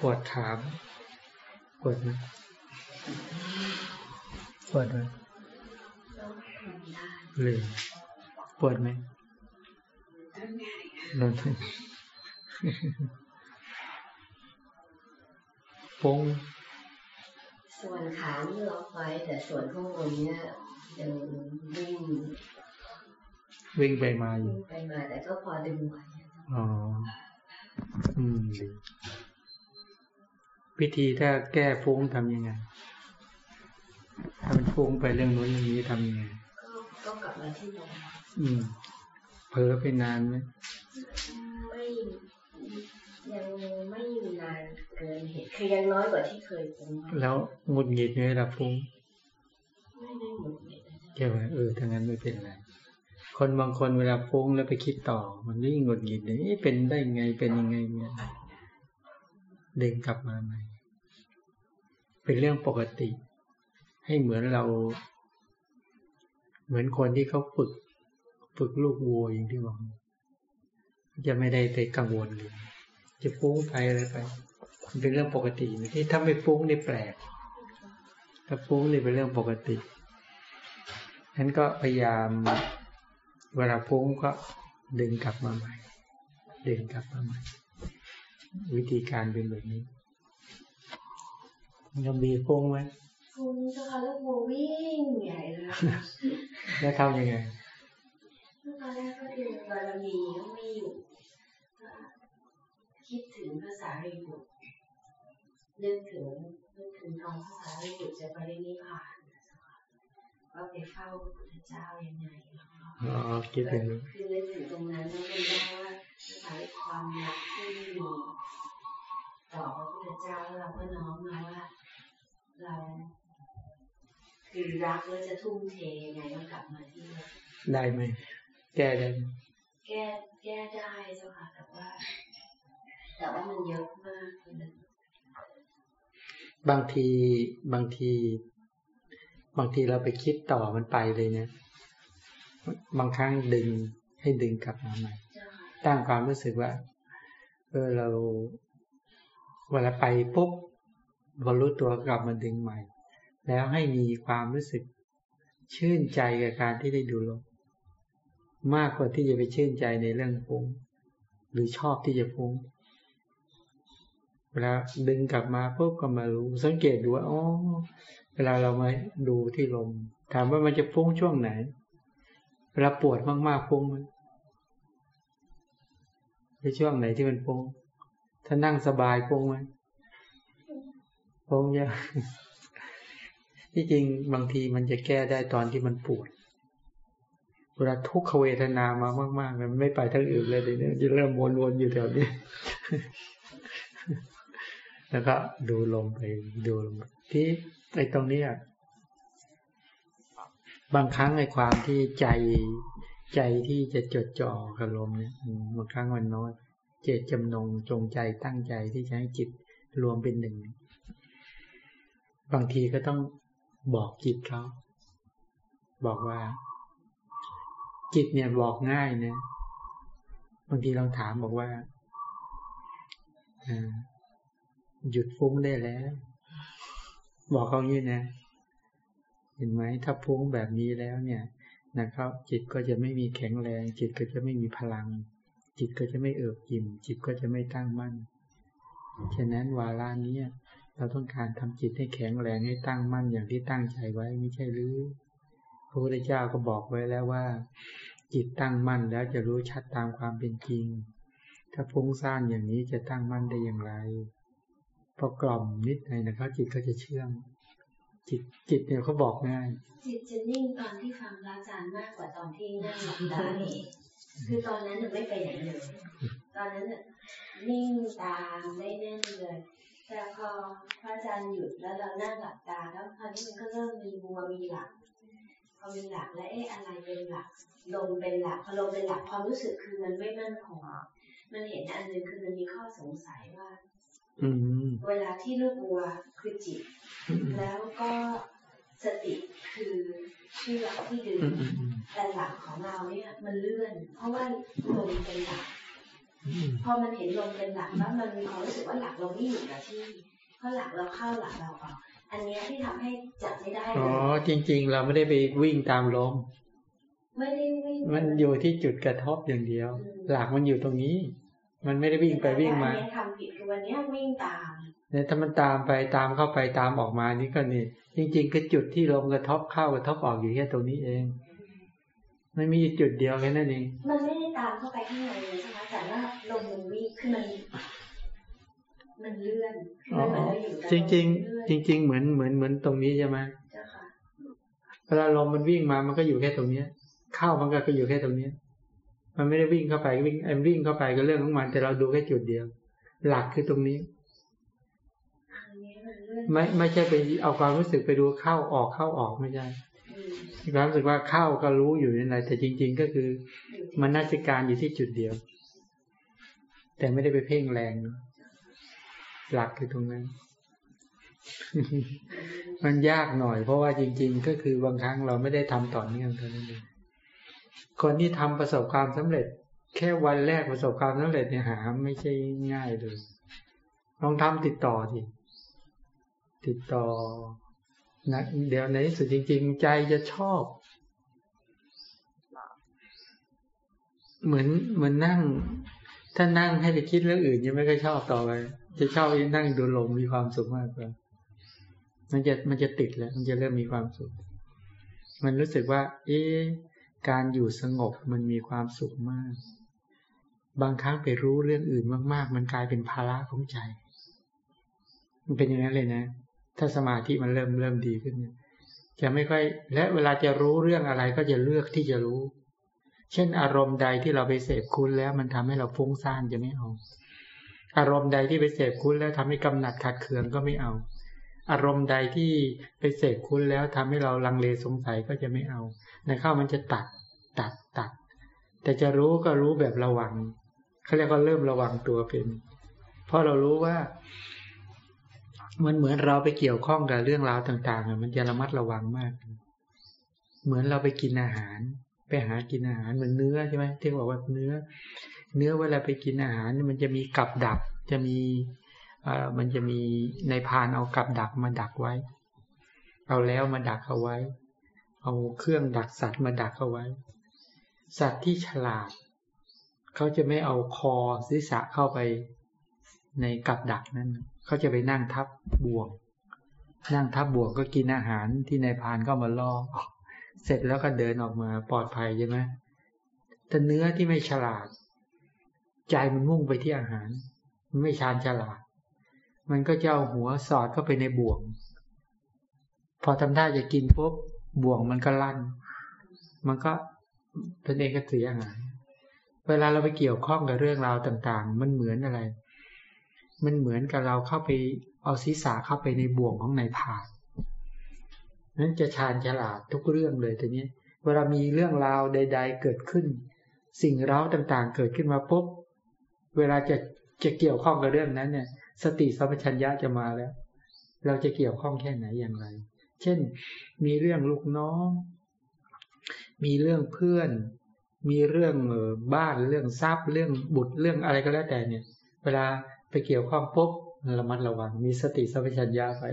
ปวดขาปวดไหมปวดไหมเลยปวดไหมนอนปงส่วนขานี่ล็อกไว้แต่ส่วนข้างบนเนี่ยยังวิ่งวิ่งไปมาอยู่ไปมาแต่ก็พอดึงไหวอ๋อ อืมดี วิธีถ้าแก้ฟุ้งทำยังไง ถ้ามันฟุ้งไปเรื่องนู้นเรื่องนี้ทำยังไงก็กลับมาที่ลมอืมเผลอไปนานไหมไม่ยังไม่นานเกินเหตุคือยังน้อยกว่าที่เคยเป็นแล้วหงุดหงิดไหมล่ะฟุ้งไม่ได้หงุดหงิดแค่ว่าเออถ้างั้นไม่เป็นไรคนบางคนเวลาฟุ้งแล้วไปคิดต่อ มันนี่หงุดหงิดเนี่ยเป็นได้ไงเป็นยังไงเนี่ยเด้งกลับมาใหม่ เป็นเรื่องปกติ ให้เหมือนเรา เหมือนคนที่เขาฝึก ฝึกลูกวัวอย่างที่บอกจะไม่ได้ไปกังวลเลยจะฟุ้งไปอะไรไป มันเป็นเรื่องปกติที่ถ้าไม่ฟุ้งนี่แปลก ถ้าฟุ้งนี่เป็นเรื่องปกติฉะนั้นก็พยายามเวลาฟุ้งก็ดึงกลับมาใหม่ ดึงกลับมาใหม่ วิธีการเป็นแบบนี้ ยังมีฟุ้งไหมฟุ้งจะพาลูกโมวิ่งใหญ่เลยแล้วทำยังไงตอนแรกก็เรียนบารมีก็ไม่อยู่คิดถึงภาษารีบุตรนึกถึงนึกถึงตอนภาษารีบุตรจะปรินิพพานก็ไปเฝ้าพระพุทธเจ้ายังไงอ๋อคิดถึงคือนึกถึงตรงนั้นแล้วมันได้ว่าภาษาความรักที่มีต่อพระพุทธเจ้าแล้วเราก็น้อมมาว่า เราคือรักแล้วจะทุ่มเทยังไงก็กลับมาที่ได้ไหมแก้ได้แก้แก้ได้เจ้าค่ะแต่ว่า แต่ว่ามันเยอะมากเลยบางทีบางที บางทีเราไปคิดต่อมันไปเลยเนี่ยบางครั้งดึงให้ดึงกลับมาใหม่ตั้งความรู้สึกว่าเออเราเวลาไปปุ๊บ พอรู้ตัวกลับมาดึงใหม่ แล้วให้มีความรู้สึกชื่นใจกับการที่ได้ดูลมมากกว่าที่จะไปชื่นใจในเรื่องฟุ้งหรือชอบที่จะฟุ้งเวลาดึงกลับมาปุ๊บก็มารู้สังเกตดูว่าอ๋อเวลาเรามาดูที่ลม ถามว่ามันจะฟุ้งช่วงไหน เวลาปวดมากๆฟุ้งไหมในช่วงไหนที่มันฟุ้งถ้านั่งสบายฟุ้งไหม คงจะที่จริงบางทีมันจะแก้ได้ตอนที่มันปวดเวลาทุกขเวทนามามากๆมันไม่ไปทั้งอื่นเลยเดี๋ยวจะเริ่มวนๆอยู่แถวนี้แล้วก็ดูลมไปดูลมที่ไอ้ตรงนี้บางครั้งไอ้ความที่ใจใจที่จะจดจ่อกับลมเนี่ยบางครั้งมันน้อย เจตจำนงจงใจตั้งใจที่จะให้จิตรวมเป็นหนึ่ง บางทีก็ต้องบอกจิตเขาบอกว่า จิตเนี่ยบอกง่ายนะบางทีเราถามบอกว่าหยุดฟุ้งได้แล้ว บอกเขางี้นะเห็นไหมถ้าฟุ้งแบบนี้แล้วเนี่ยนะครับ จิตก็จะไม่มีแข็งแรง จิตก็จะไม่มีพลัง จิตก็จะไม่เอิบอิ่มจิตก็จะไม่ตั้งมั่นฉะนั้นวาลานี้ เราต้องการทำจิตให้แข็งแรงให้ตั้งมั่นอย่างที่ตั้งใจไว้ไม่ใช่หรือพระพุทธเจ้าก็บอกไว้แล้วว่า จิตตั้งมั่นแล้วจะรู้ชัดตามความเป็นจริง ถ้าฟุ้งซ่านอย่างนี้จะตั้งมั่นได้อย่างไรพอกล่อมนิดหน่อยนะครับจิตก็จะเชื่องจิตจิตเนี่ยเขาบอกง่าย จิตจะนิ่งตอนที่ฟังพระอาจารย์มากกว่าตอนที่นั่งหลับตาเองคือตอนนั้นไม่ไปไหนเลยตอนนั้นนิ่งตามได้แน่นเลย แต่พอพระอาจารย์หยุดแล้วเรานั่งหลับตาแล้วคราวนี้มันก็เริ่มมีบัวมีหลักพอมีหลักแล้วเอ๊ะอะไรเป็นหลักลมเป็นหลักพอลมเป็นหลักความรู้สึกคือมันไม่มั่นคงมันเห็นอันหนึ่งคือมันมีข้อสงสัยว่าเวลาที่ลูกบัวคือจิต แล้วก็สติคือเชือกที่ดึงแต่หลักของเราเนี่ยมันเลื่อน เพราะว่าลมเป็นหลัก พอมันเห็นลมเป็นหลักแล้วมันมีความรู้สึกว่าหลักเราไม่อยู่กับที่เพราะหลักเราเข้าหลักเราออกอันเนี้ยที่ทำให้จับไม่ได้อ๋อจริง ๆ เราไม่ได้ไปวิ่งตามลมไม่ได้วิ่งมันอยู่ที่จุดกระทบอย่างเดียว หลักมันอยู่ตรงนี้ มันไม่ได้วิ่งไปวิ่งมาอันเนี้ยทำผิดคือวันเนี้ยวิ่งตามเนี่ยถ้ามันตามไปตามเข้าไปตามออกมานี่ก็นี่จริง ๆ คือจุดที่ลมกระทบเข้ากระทบออกอยู่แค่ตรงนี้เอง มันมีจุดเดียวแค่นั้นเอง มันไม่ได้ตามเข้าไปข้างในเลยใช่ไหมแต่ว่าลมมันวิ่งคือมัน มันเลื่อนคือมันเหมือนเราอยู่กับจริงจริงเลื่อนๆจริง ๆ เหมือนเหมือนเหมือนตรงนี้ใช่ไหมเจ้าค่ะเวลาลมมันวิ่งมามันก็อยู่แค่ตรงเนี้ยเข้ามันก็อยู่แค่ตรงเนี้ยมันไม่ได้วิ่งเข้าไปวิ่งไอ้วิ่งเข้าไปก็เรื่องของมันแต่เราดูแค่จุดเดียว หลักคือตรงนี้อันเนี้ยมันเลื่อนไม่ไม่ใช่ไปเอาความรู้สึกไปดูเข้าออกเข้าออกไม่ใช่อื มีความรู้สึกว่าเข้าก็รู้อยู่ในไหนแต่จริง ๆ ก็คือมันนัสิการอยู่ที่จุดเดียว แต่ไม่ได้ไปเพ่งแรง หลักคือตรงนั้น มันยากหน่อย เพราะว่าจริง ๆ ก็คือบางครั้งเราไม่ได้ทำต่อเนื่องเท่านั้นเองคนที่ทำประสบความสำเร็จ แค่วันแรกประสบความสำเร็จเนี่ยหา ไม่ใช่ง่ายเลยลองทำติดต่อสิติดต่อ นะเดี๋ยวในที่สุดจริง ๆ ใจจะชอบ เหมือนเหมือนนั่ง ถ้านั่งให้ไปคิดเรื่องอื่นยังไม่ค่อยชอบต่อไปจะชอบที่นั่งดูลมมีความสุขมากกว่ามันจะมันจะติดแล้ว มันจะเริ่มมีความสุข มันรู้สึกว่า เอ๊การอยู่สงบมันมีความสุขมาก บางครั้งไปรู้เรื่องอื่นมาก ๆ มันกลายเป็นภาระของใจ มันเป็นอย่างนั้นเลยนะ ถ้าสมาธิมันเริ่มเริ่มดีขึ้น จะไม่ค่อย และเวลาจะรู้เรื่องอะไรก็จะเลือกที่จะรู้ เช่น อารมณ์ใดที่เราไปเสพคุณแล้วมันทำให้เราฟุ้งซ่านจะไม่เอา อารมณ์ใดที่ไปเสพคุณแล้วทำให้กำหนัดขัดเคืองก็ไม่เอา อารมณ์ใดที่ไปเสพคุณแล้วทำให้เราลังเลสงสัยก็จะไม่เอาในเข้ามันจะตัดตัดตัด แต่จะรู้ก็รู้แบบระวังเขาเรียกว่าเริ่มระวังตัวเป็น เพราะเรารู้ว่า มันเหมือนเราไปเกี่ยวข้องกับเรื่องราวต่างๆมันจะระมัดระวังมาก เหมือนเราไปกินอาหาร ไปหากินอาหารเหมือนเนื้อใช่ไหมที่บอกว่าเนื้อ เนื้อเวลาไปกินอาหารมันจะมีกับดัก จะมีเอ่อมันจะมีในพานเอากับดักมาดักไว้ เอาแล้วมาดักเอาไว้ เอาเครื่องดักสัตว์มาดักเอาไว้ สัตว์ที่ฉลาด เขาจะไม่เอาคอศีรษะเข้าไป ในกับดักนั้นเขาจะไปนั่งทับบ่วง นั่งทับบ่วงก็กินอาหารที่ในพานก็มาล่อเสร็จแล้วก็เดินออกมาปลอดภัยใช่ไหมแต่เนื้อที่ไม่ฉลาด ใจมันมุ่งไปที่อาหาร มันไม่ชาญฉลาด มันก็จะเอาหัวสอดเข้าไปในบ่วง พอทำท่าจะกินปุ๊บบ่วงมันก็ลั่น มันก็ตนเองก็เสียหายเวลาเราไปเกี่ยวข้องกับเรื่องราวต่าง ๆ มันเหมือนอะไร มันเหมือนกับเราเข้าไปเอาศีรษะเข้าไปในบ่วงของนายพานนั้นจะชาญฉลาดทุกเรื่องเลยทีนี้เวลามีเรื่องราวใด ๆ เกิดขึ้น สิ่งเร้าต่างๆ เกิดขึ้นมาปุ๊บเวลาจะจะเกี่ยวข้องกับเรื่องนั้นเนี่ย สติสัมปชัญญะจะมาแล้ว เราจะเกี่ยวข้องแค่ไหนอย่างไร เช่น มีเรื่องลูกน้อง มีเรื่องเพื่อน มีเรื่องบ้านเรื่องทรัพย์ เรื่องบุตรเรื่องอะไรก็แล้วแต่เนี่ย เวลา ไปเกี่ยวข้องปุ๊บระมัดระวัง มีสติสัมปชัญญะไป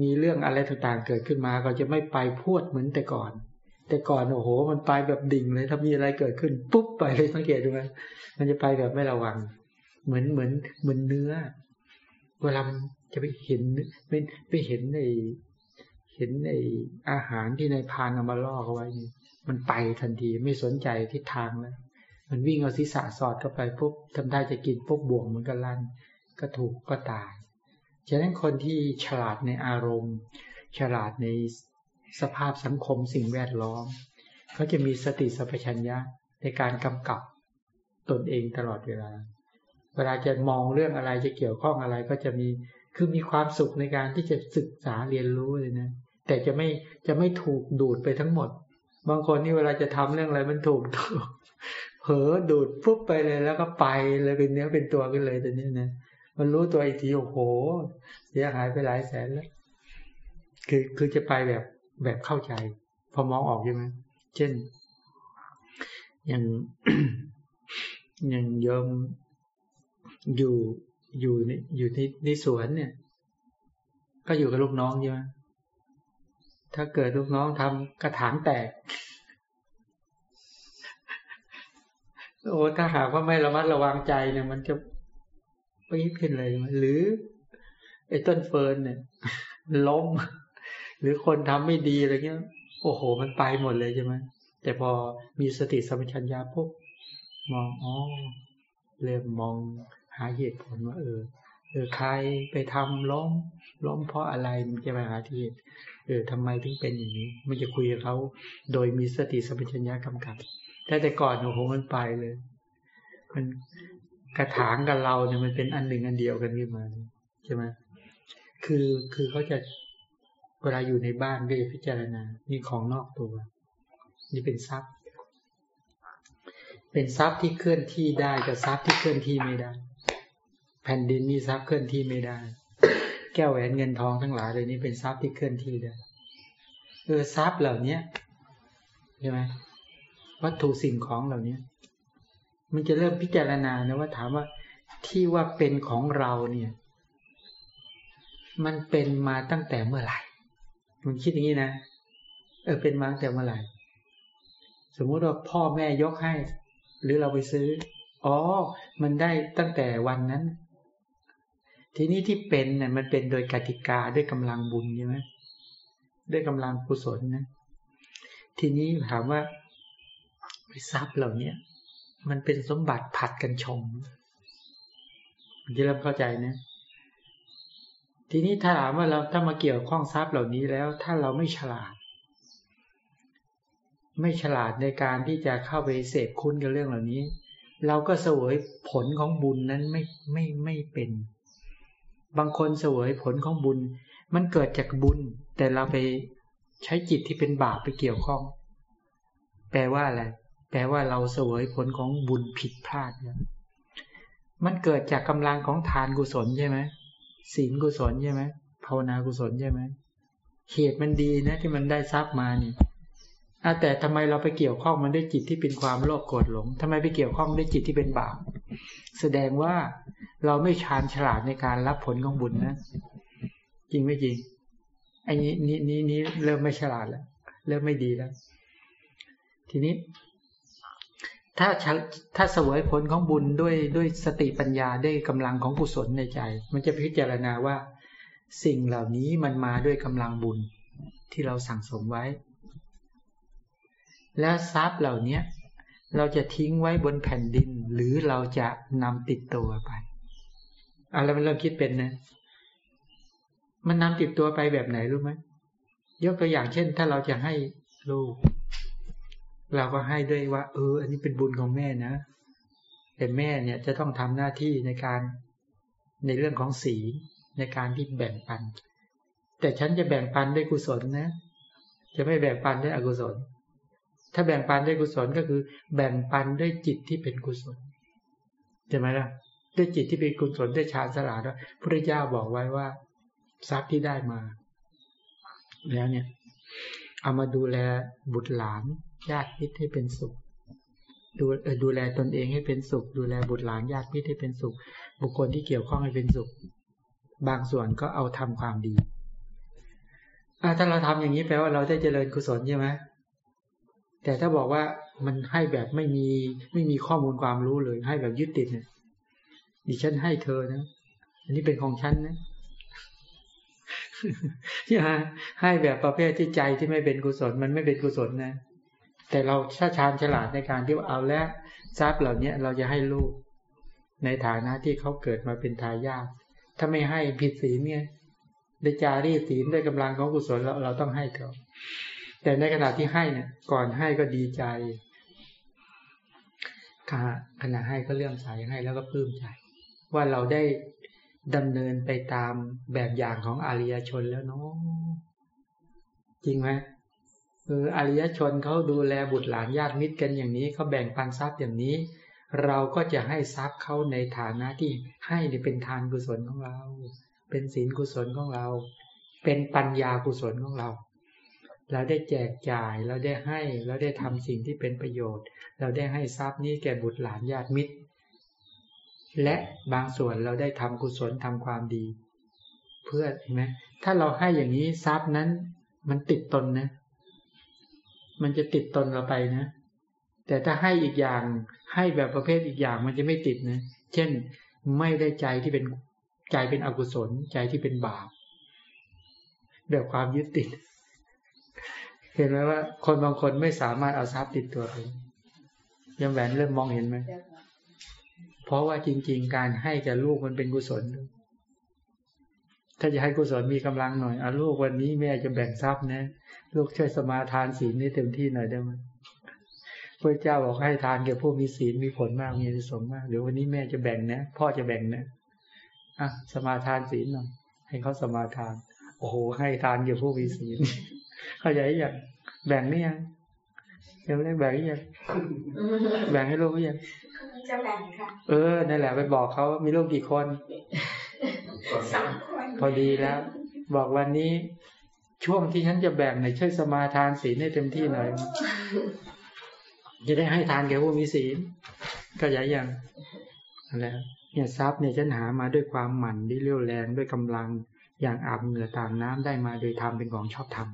มีเรื่องอะไรต่างๆเกิดขึ้นมาก็จะไม่ไปพูดเหมือนแต่ก่อน แต่ก่อนโอ้โห มันไปแบบดิ่งเลย ถ้ามีอะไรเกิดขึ้นปุ๊บไปเลยสังเกตดูไหมมันจะไปแบบไม่ระวัง เหมือนเหมือนเหมือนเนื้อ เวลามันจะไปเห็นไปไปเห็นในเห็นในอาหารที่ในพานเอามาล่อเขาไว้มันไปทันทีไม่สนใจทิศทางแล้ว มันวิ่งเอาศีรษะสอดเข้าไปปุ๊บทำได้จะกินปุ๊บบ่วงมันก็ลั่นก็ถูกก็ตาย ฉะนั้นคนที่ฉลาดในอารมณ์ ฉลาดในสภาพสังคมสิ่งแวดล้อม เขาจะมีสติสัพชัญญะในการกำกับตนเองตลอดเวลา เวลาจะมองเรื่องอะไรจะเกี่ยวข้องอะไรก็จะมีคือมีความสุขในการที่จะศึกษาเรียนรู้เลยนะ แต่จะไม่จะไม่ถูกดูดไปทั้งหมด บางคนนี่เวลาจะทำเรื่องอะไรมันถูกเผลอดูดปุ๊บไปเลยแล้วก็ไปเลยเป็นเนื้อเป็นตัวกันเลยต่นี้นะมันรู้ตัวอีกทีโอ้โหเสียหายไปหลายแสนแล้ว คือคือจะไปแบบแบบเข้าใจ พอมองออกใช่ไหมเช่น อย่างอย่างยอมอยู่อยู่อยู่ในในสวนเนี่ย ก็อยู่กับลูกน้องใช่ไหมถ้าเกิดลูกน้องทำกระถางแตก โอ้ถ้าหากว่าไม่ระมัดระวังใจเนี่ย มันจะปี๊ขึ้นเลยหรือไอ้ต้นเฟิร์นเนี่ยล้ม หรือคนทำไม่ดีอะไรเงี้ย โอ้โห มันไปหมดเลยใช่ไหมแต่พอมีสติสัมปชัญญะปุ๊บมองอ๋อเริ่มมองหาเหตุผลว่าเออเออใครไปทำล้มล้มเพราะอะไรมันจะไปหาที่เออทำไมถึงเป็นอย่างนี้ มันจะคุยกับเขาโดยมีสติสัมปชัญญะกำกับ แต่แต่ก่อนโอ้โหมันไปเลย มันกระถางกับเราเนี่ยมันเป็นอันหนึ่งอันเดียวกันขึ้นมาใช่ไหมคือคือเขาจะเวลาอยู่ในบ้านก็จะพิจารณา นี่ของนอกตัว นี่เป็นทรัพย์ เป็นทรัพย์ที่เคลื่อนที่ได้กับทรัพย์ที่เคลื่อนที่ไม่ได้ แผ่นดินมีทรัพย์เคลื่อนที่ไม่ได้ แก้วแหวนเงินทองทั้งหลายเลยนี่เป็นทรัพย์ที่เคลื่อนที่ได้ เออทรัพย์เหล่าเนี้ยใช่ไหม วัตถุสิ่งของเหล่านี้มันจะเริ่มพิจารณานะว่าถามว่าที่ว่าเป็นของเราเนี่ย มันเป็นมาตั้งแต่เมื่อไหร่มันคิดอย่างนี้นะเออเป็นมาตั้งแต่เมื่อไหร่สมมุติว่าพ่อแม่ยกให้ หรือเราไปซื้อ อ๋อ มันได้ตั้งแต่วันนั้น ทีนี้ที่เป็นเนี่ยมันเป็นโดยกติกาด้วยกำลังบุญใช่ไหมด้วยกำลังกุศลนะทีนี้ถามว่า ทรัพย์เหล่านี้มันเป็นสมบัติผัดกันชมที่เริ่มเข้าใจนะทีนี้ถ้าถามว่าเราถ้ามาเกี่ยวข้องทรัพย์เหล่านี้แล้ว ถ้าเราไม่ฉลาด ไม่ฉลาดในการที่จะเข้าไปเสพคุณกับเรื่องเหล่านี้ เราก็เสวยผลของบุญนั้นไม่ไม่ไม่เป็น บางคนเสวยผลของบุญ มันเกิดจากบุญ แต่เราไปใช้จิตที่เป็นบาปไปเกี่ยวข้อง แปลว่าอะไร แปลว่าเราเสวยผลของบุญผิดพลาดเนี่ยมันเกิดจากกำลังของทานกุศลใช่ไหมศีลกุศลใช่ไหมภาวนากุศลใช่ไหมเหตุมันดีนะ ที่มันได้ทรัพย์มาเนี่ยแต่ทำไมเราไปเกี่ยวข้องมันด้วยจิตที่เป็นความโลภโกรธหลงทำไมไปเกี่ยวข้องด้วยจิตที่เป็นบาปแสดงว่าเราไม่ชาญฉลาดในการรับผลของบุญนะ จริงไม่จริงไอ้นี้นี้นี้เริ่มไม่ฉลาดแล้วเริ่มไม่ดีแล้ว ทีนี้ ถ้าถ้าเสวยผลของบุญด้วยด้วยสติปัญญาด้วยกำลังของกุศลในใจ มันจะพิจารณาว่า สิ่งเหล่านี้มันมาด้วยกำลังบุญที่เราสั่งสมไว้ และทรัพย์เหล่านี้เราจะทิ้งไว้บนแผ่นดิน หรือเราจะนำติดตัวไปอะไรมันเริ่มคิดเป็นนะ มันนำติดตัวไปแบบไหนรู้ไหมยกตัวอย่างเช่น ถ้าเราจะให้ลูก เราก็ให้ด้วยว่า เออ อันนี้เป็นบุญของแม่นะแต่แม่เนี่ยจะต้องทำหน้าที่ในการในเรื่องของสีในการที่แบ่งปัน แต่ฉันจะแบ่งปันด้วยกุศลนะ จะไม่แบ่งปันด้วยอกุศล ถ้าแบ่งปันด้วยกุศลก็คือ แบ่งปันด้วยจิตที่เป็นกุศลใช่ไหมล่ะด้วยจิตที่เป็นกุศลด้วยฌานสลาดว่าพระเจ้าบอกไว้ว่าทรัพย์ที่ได้มา แล้วเนี่ย เอามาดูแลบุตรหลานญาติพิตรให้เป็นสุข ดูดูแลตนเองให้เป็นสุข ดูแลบุตรหลานญาติพิตรให้เป็นสุข บุคคลที่เกี่ยวข้องให้เป็นสุข บางส่วนก็เอาทำความดีถ้าเราทำอย่างนี้แปลว่าเราได้เจริญกุศลใช่ไหมแต่ถ้าบอกว่ามันให้แบบไม่มีไม่มีข้อมูลความรู้เลย ให้แบบยึดติดเนี่ยดิฉันให้เธอนะ อันนี้เป็นของฉันนะ ใช่ไหมให้แบบประเภทที่ใจที่ไม่เป็นกุศลมันไม่เป็นกุศลนะ แต่เราชาชาญฉลาดในการที่เอาแล้วทรัพย์เหล่านี้เราจะให้ลูก ในฐานะที่เขาเกิดมาเป็นทายาทถ้าไม่ให้ผิดศีลเนี่ยได้จารีศีลได้กำลังของกุศลเราเราต้องให้เขาแต่ในขณะที่ให้เนี่ย ก่อนให้ก็ดีใจขณะให้ก็เลื่อมใสให้แล้วก็ปลื้มใจ ว่าเราได้ ดำเนินไปตามแบบอย่างของอริยชนแล้วเนาะจริงไหมเอออริยชนเขาดูแลบุตรหลานญาติมิตรกันอย่างนี้เขาแบ่งปันทรัพย์อย่างนี้ เราก็จะให้ทรัพย์เขาในฐานะที่ให้เป็นทานกุศลของเรา เป็นศีลกุศลของเรา เป็นปัญญากุศลของเรา เราได้แจกจ่ายเราได้ให้เราได้ทำสิ่งที่เป็นประโยชน์ เราได้ให้ทรัพย์นี้แก่บุตรหลานญาติมิตร และบางส่วนเราได้ทำกุศลทำความดี เพื่อเห็นไหมถ้าเราให้อย่างนี้ทรัพย์นั้น มันติดตนนะ มันจะติดตนเราไปนะ แต่ถ้าให้อีกอย่างให้แบบประเภทอีกอย่างมันจะไม่ติดนะ เช่นไม่ได้ใจที่เป็นใจเป็นอกุศลใจที่เป็นบาปแบบความยึดติด เห็นไหมว่า คนบางคนไม่สามารถเอาทรัพย์ติดตัวไปยังแหวนเริ่มมองเห็นไหม เพราะว่าจริง ๆ การให้แก่ลูกมันเป็นกุศล ถ้าจะให้กุศลมีกำลังหน่อยอาลูกวันนี้แม่จะแบ่งทรัพย์นะ ลูกช่วยสมาทานศีลนี้เต็มที่หน่อยได้ไหมพระเจ้าบอกให้ทานแก่ผู้มีศีลมีผลมากมีอิสมมากเดี๋ยววันนี้แม่จะแบ่งนะพ่อจะแบ่งนะอะสมาทานศีลหน่อยให้เขาสมาทาน โอ้โห ให้ทานแก่ผู้มีศีลเข้าใจยังแบ่งนี่ยังยังไม่ได้แบ่งยังแบ่งให้ลูกยัง จะแบ่งค่ะ เออนั่นแหละไปบอกเขามีลูกกี่คนสามคนพอดีแล้ว บอกวันนี้ ช่วงที่ฉันจะแบ่งเนี่ยช่วยสมาทานศีลให้เต็มที่หน่อยจะได้ให้ทานแก่ผู้มีศีลก็อย่าอย่างนั่นแหละเนี่ยทรัพย์เนี่ยฉันหามาด้วยความหมั่นด้วยเรี่ยวแรงด้วยกำลังอย่างอาบเหงื่อตามน้ำได้มาโดยธรรมเป็นของชอบธรรม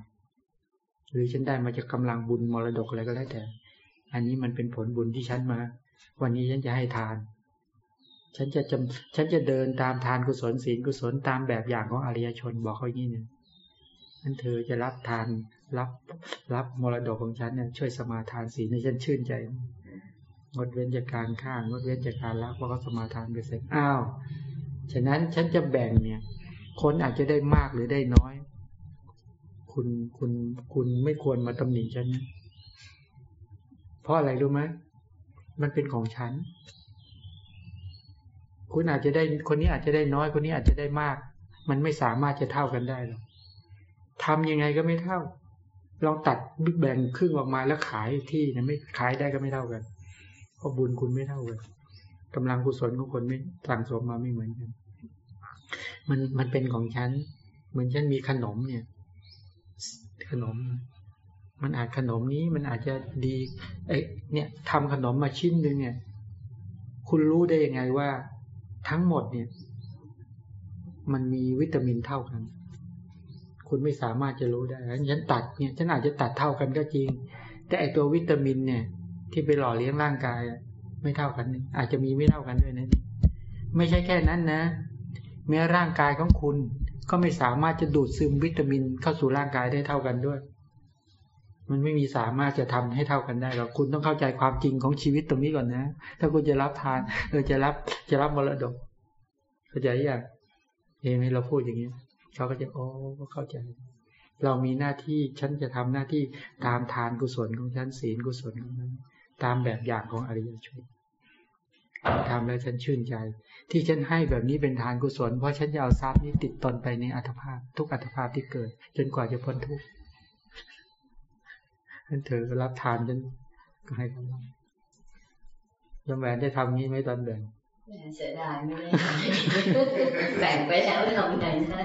หรือฉันได้มาจากกำลังบุญมรดกอะไรก็แล้วแต่ อันนี้มันเป็นผลบุญที่ฉันมา วันนี้ฉันจะให้ทาน ฉันจะจำฉันจะเดินตามทานกุศลศีลกุศลตามแบบอย่างของอริยชนบอกเขาอย่างนี้เนี่ยนั่นเธอจะรับทานรับรับมรดกของฉันเนี่ยช่วยสมาทานศีลในฉันชื่นใจงดเว้นจากการฆ่างดเว้นจากการลักเพราะเขาสมาทานไปเสร็จอ้าวฉะนั้นฉันจะแบ่งเนี่ย คนอาจจะได้มากหรือได้น้อย คุณคุณคุณไม่ควรมาตำหนิฉันนะเพราะอะไรรู้ไหม มันเป็นของฉัน คุณอาจจะได้คนนี้อาจจะได้น้อยคนนี้อาจจะได้มาก มันไม่สามารถจะเท่ากันได้หรอกทำยังไงก็ไม่เท่า ลองตัดบิ๊กแบงครึ่งออกมาแล้วขายที่นะไม่ขายได้ก็ไม่เท่ากัน เพราะบุญคุณไม่เท่ากันกำลังกุศลของคนไม่สั่งสมมาไม่เหมือนกัน มันมันเป็นของฉัน เหมือนฉันมีขนมเนี่ย ขนม มันอาจขนมนี้มันอาจจะดีเอ้เนี่ยทำขนมมาชิ้นหนึ่งเนี่ย คุณรู้ได้ยังไงว่า ทั้งหมดเนี่ย มันมีวิตามินเท่ากัน คุณไม่สามารถจะรู้ได้ฉันตัดเนี่ยฉันอาจจะตัดเท่ากันก็จริง แต่ไอตัววิตามินเนี่ย ที่ไปหล่อเลี้ยงร่างกายไม่เท่ากัน อาจจะมีไม่เท่ากันด้วยนะไม่ใช่แค่นั้นนะแม้ร่างกายของคุณก็ไม่สามารถจะดูดซึมวิตามินเข้าสู่ร่างกายได้เท่ากันด้วย มันไม่มีสามารถจะทำให้เท่ากันได้หรอกคุณต้องเข้าใจความจริงของชีวิตตรงนี้ก่อนนะ ถ้าคุณจะรับทานเออจะรับจะรับมรดก เข้าใจอยังเองให้เราพูดอย่างนี้เขาก็จะโอ้เข้าใจ เรามีหน้าที่ฉันจะทำหน้าที่ตามทานกุศลของฉันศีลกุศลของนั้นตามแบบอย่างของอริยชนทำแล้วฉันชื่นใจ ที่ฉันให้แบบนี้เป็นทานกุศลเพราะฉันจะเอาทรัพย์นี้ติดตนไปในอัตภาพ ทุกอัตภาพที่เกิด จนกว่าจะพ้นทุกข์ นั่นเธอรับทานฉันก็ให้กำลังยมแหวนได้ทำงี้ไหมตอนแบ่งเสียดายไม่ได้แบ่งไปแล้วทำไงนะ